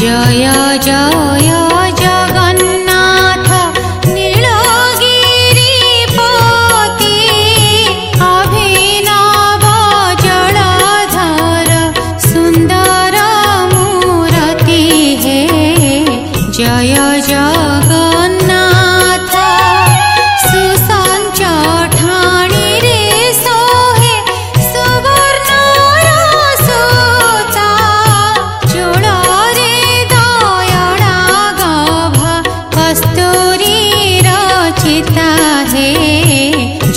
जय जय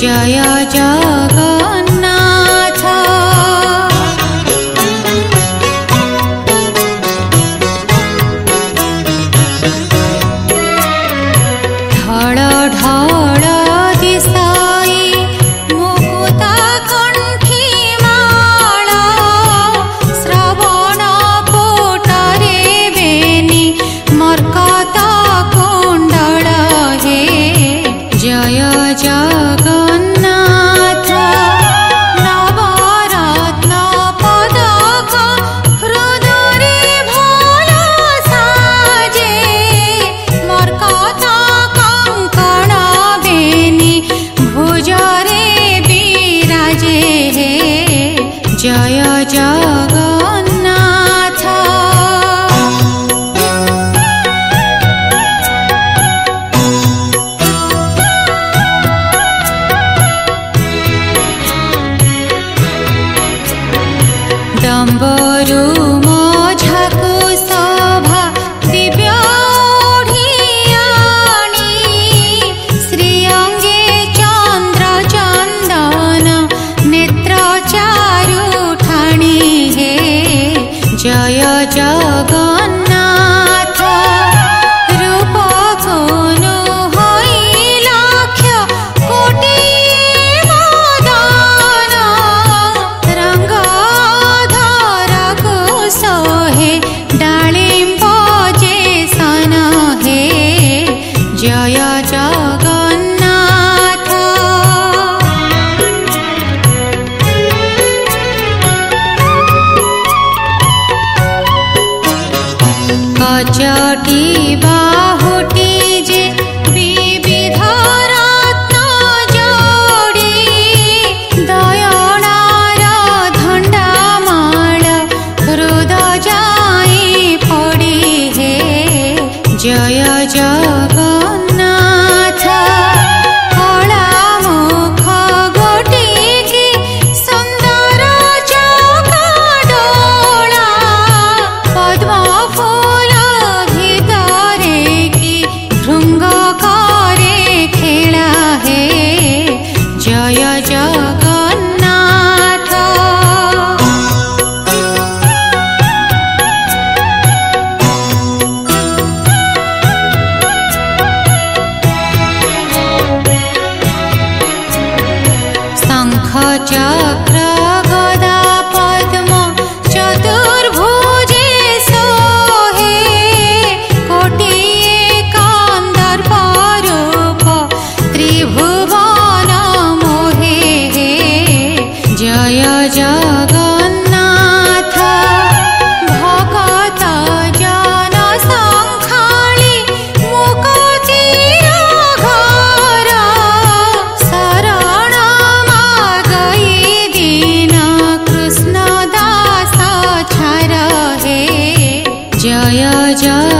जय जगन्नाथ। ढळ ढळ जा जटिबुटीजे विधर जडी। दयणार धण्डा मृदयि फोडिजे जय ज पचग्रा Yeah.